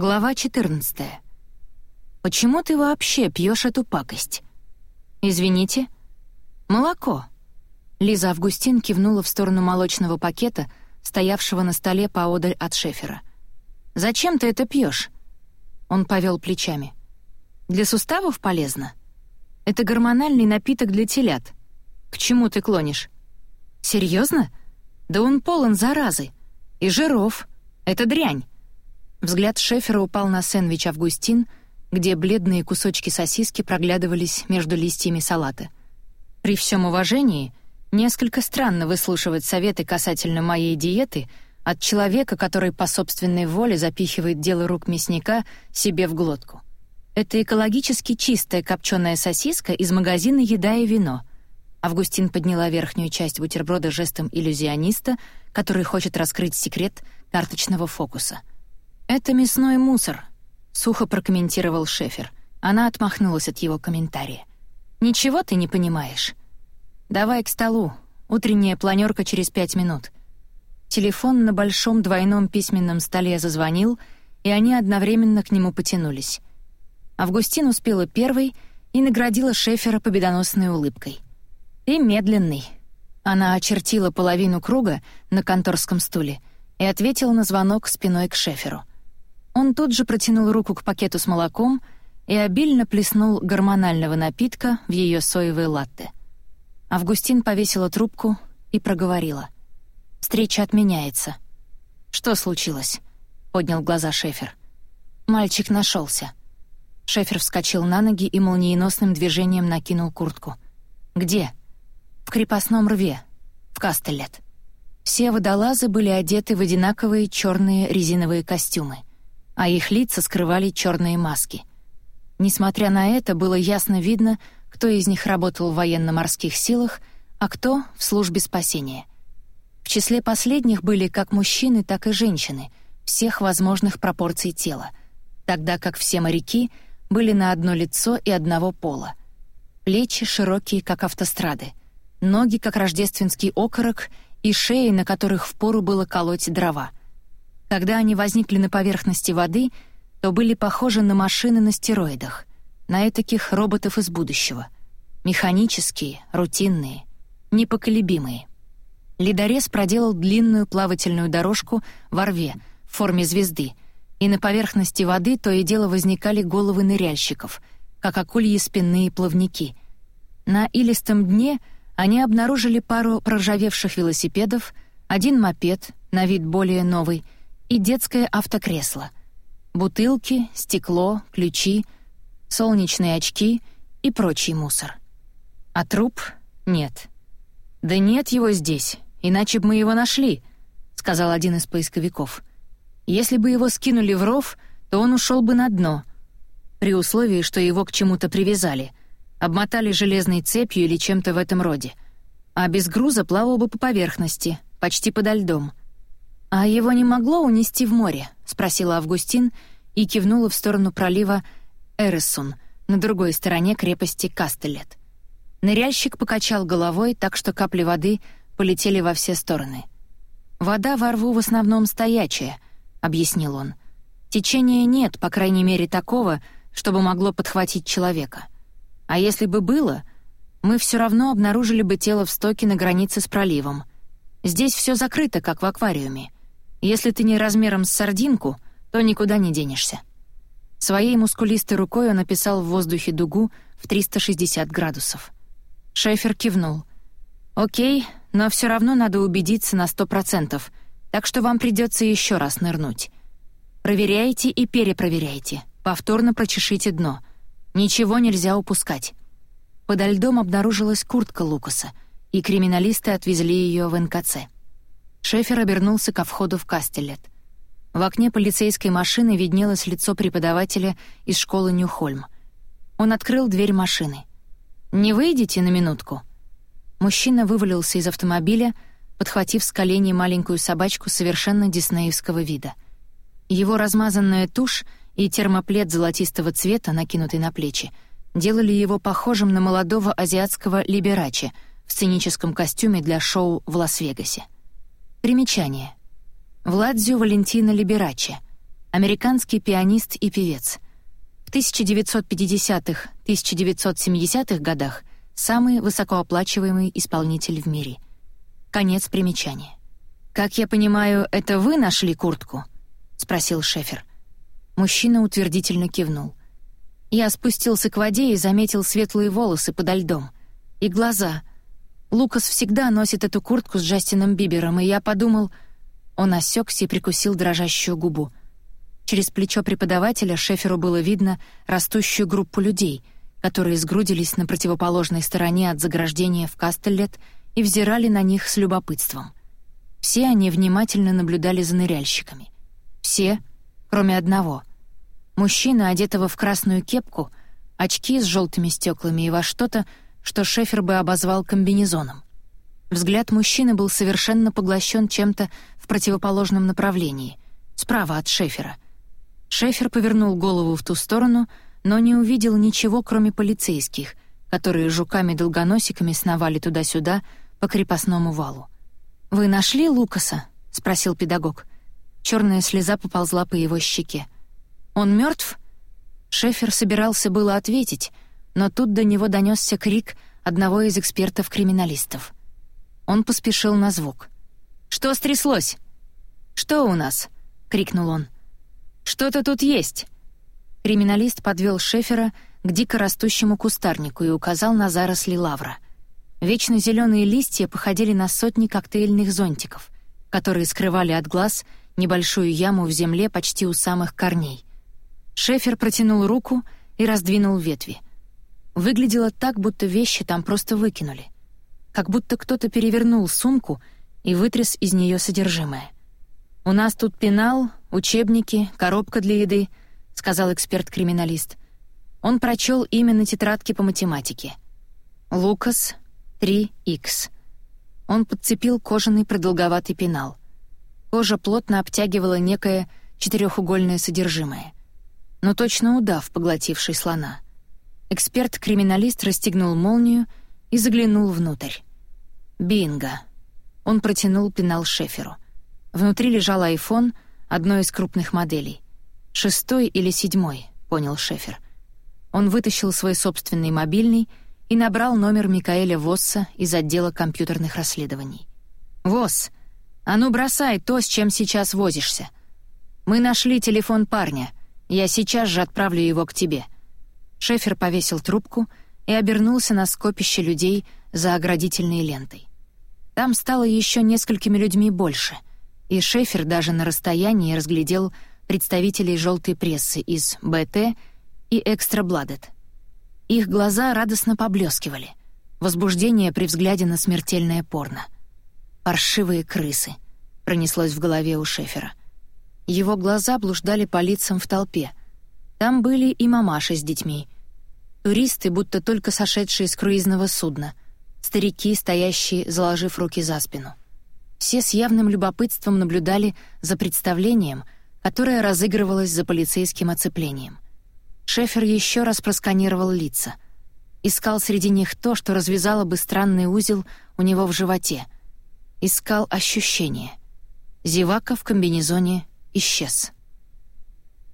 Глава 14. Почему ты вообще пьешь эту пакость? Извините. Молоко. Лиза Августин кивнула в сторону молочного пакета, стоявшего на столе поодаль от Шефера. Зачем ты это пьешь? Он повел плечами. Для суставов полезно. Это гормональный напиток для телят. К чему ты клонишь? Серьезно? Да он полон заразы и жиров. Это дрянь. Взгляд Шефера упал на сэндвич «Августин», где бледные кусочки сосиски проглядывались между листьями салата. При всем уважении, несколько странно выслушивать советы касательно моей диеты от человека, который по собственной воле запихивает дело рук мясника себе в глотку. Это экологически чистая копченая сосиска из магазина «Еда и вино». Августин подняла верхнюю часть бутерброда жестом иллюзиониста, который хочет раскрыть секрет карточного фокуса — «Это мясной мусор», — сухо прокомментировал Шефер. Она отмахнулась от его комментария. «Ничего ты не понимаешь. Давай к столу. Утренняя планерка через пять минут». Телефон на большом двойном письменном столе зазвонил, и они одновременно к нему потянулись. Августин успела первой и наградила Шефера победоносной улыбкой. «Ты медленный». Она очертила половину круга на конторском стуле и ответила на звонок спиной к Шеферу. Он тут же протянул руку к пакету с молоком и обильно плеснул гормонального напитка в ее соевые латте. Августин повесила трубку и проговорила. «Встреча отменяется». «Что случилось?» — поднял глаза Шефер. «Мальчик нашелся. Шефер вскочил на ноги и молниеносным движением накинул куртку. «Где?» «В крепостном рве, в Кастелет». Все водолазы были одеты в одинаковые черные резиновые костюмы а их лица скрывали черные маски. Несмотря на это, было ясно видно, кто из них работал в военно-морских силах, а кто — в службе спасения. В числе последних были как мужчины, так и женщины, всех возможных пропорций тела, тогда как все моряки были на одно лицо и одного пола. Плечи широкие, как автострады, ноги, как рождественский окорок, и шеи, на которых впору было колоть дрова — когда они возникли на поверхности воды, то были похожи на машины на стероидах, на этаких роботов из будущего. Механические, рутинные, непоколебимые. Ледорез проделал длинную плавательную дорожку во рве в форме звезды, и на поверхности воды то и дело возникали головы ныряльщиков, как акульи спинные плавники. На илистом дне они обнаружили пару проржавевших велосипедов, один мопед, на вид более новый — и детское автокресло. Бутылки, стекло, ключи, солнечные очки и прочий мусор. А труп нет. «Да нет его здесь, иначе бы мы его нашли», — сказал один из поисковиков. «Если бы его скинули в ров, то он ушел бы на дно, при условии, что его к чему-то привязали, обмотали железной цепью или чем-то в этом роде, а без груза плавал бы по поверхности, почти подо льдом. «А его не могло унести в море?» — спросила Августин и кивнула в сторону пролива Эресун на другой стороне крепости Кастелет. Ныряльщик покачал головой, так что капли воды полетели во все стороны. «Вода во рву в основном стоячая», — объяснил он. «Течения нет, по крайней мере, такого, чтобы могло подхватить человека. А если бы было, мы все равно обнаружили бы тело в стоке на границе с проливом. Здесь все закрыто, как в аквариуме. Если ты не размером с сардинку, то никуда не денешься». Своей мускулистой рукой он написал в воздухе дугу в 360 градусов. Шефер кивнул. «Окей, но все равно надо убедиться на сто процентов, так что вам придется еще раз нырнуть. Проверяйте и перепроверяйте, повторно прочешите дно. Ничего нельзя упускать». Подо льдом обнаружилась куртка Лукаса, и криминалисты отвезли ее в НКЦ. Шефер обернулся ко входу в Кастелет. В окне полицейской машины виднелось лицо преподавателя из школы Нью-Хольм. Он открыл дверь машины. «Не выйдете на минутку?» Мужчина вывалился из автомобиля, подхватив с коленей маленькую собачку совершенно диснеевского вида. Его размазанная тушь и термоплед золотистого цвета, накинутый на плечи, делали его похожим на молодого азиатского либерачи в сценическом костюме для шоу в Лас-Вегасе. Примечание. Владзио Валентина Либерачи. американский пианист и певец. В 1950-1970-х годах самый высокооплачиваемый исполнитель в мире. Конец примечания. «Как я понимаю, это вы нашли куртку?» — спросил Шефер. Мужчина утвердительно кивнул. Я спустился к воде и заметил светлые волосы подо льдом. И глаза. Лукас всегда носит эту куртку с Джастином Бибером, и я подумал... Он осекся и прикусил дрожащую губу. Через плечо преподавателя Шеферу было видно растущую группу людей, которые сгрудились на противоположной стороне от заграждения в Кастеллет и взирали на них с любопытством. Все они внимательно наблюдали за ныряльщиками. Все, кроме одного. Мужчина, одетого в красную кепку, очки с желтыми стеклами и во что-то, что Шефер бы обозвал комбинезоном. Взгляд мужчины был совершенно поглощен чем-то в противоположном направлении, справа от Шефера. Шефер повернул голову в ту сторону, но не увидел ничего, кроме полицейских, которые жуками-долгоносиками сновали туда-сюда по крепостному валу. «Вы нашли Лукаса?» — спросил педагог. Черная слеза поползла по его щеке. «Он мертв? Шефер собирался было ответить, но тут до него донесся крик одного из экспертов-криминалистов — он поспешил на звук. «Что стряслось?» «Что у нас?» — крикнул он. «Что-то тут есть!» Криминалист подвел Шефера к дико растущему кустарнику и указал на заросли лавра. Вечно зеленые листья походили на сотни коктейльных зонтиков, которые скрывали от глаз небольшую яму в земле почти у самых корней. Шефер протянул руку и раздвинул ветви. Выглядело так, будто вещи там просто выкинули — как будто кто-то перевернул сумку и вытряс из нее содержимое. «У нас тут пенал, учебники, коробка для еды», — сказал эксперт-криминалист. Он прочел имя на тетрадке по математике. «Лукас, 3Х». Он подцепил кожаный продолговатый пенал. Кожа плотно обтягивала некое четырехугольное содержимое. Но точно удав, поглотивший слона. Эксперт-криминалист расстегнул молнию — и заглянул внутрь. Бинго. Он протянул пенал Шеферу. Внутри лежал айфон одной из крупных моделей. Шестой или седьмой, понял Шефер. Он вытащил свой собственный мобильный и набрал номер Микаэля Восса из отдела компьютерных расследований. «Восс, а ну бросай то, с чем сейчас возишься. Мы нашли телефон парня. Я сейчас же отправлю его к тебе». Шефер повесил трубку — и обернулся на скопище людей за оградительной лентой. Там стало еще несколькими людьми больше, и Шефер даже на расстоянии разглядел представителей желтой прессы из БТ и Экстра Бладет. Их глаза радостно поблескивали. Возбуждение при взгляде на смертельное порно. «Паршивые крысы», — пронеслось в голове у Шефера. Его глаза блуждали по лицам в толпе. Там были и мамаши с детьми — Туристы, будто только сошедшие с круизного судна. Старики, стоящие, заложив руки за спину. Все с явным любопытством наблюдали за представлением, которое разыгрывалось за полицейским оцеплением. Шефер еще раз просканировал лица. Искал среди них то, что развязало бы странный узел у него в животе. Искал ощущение. Зевака в комбинезоне исчез.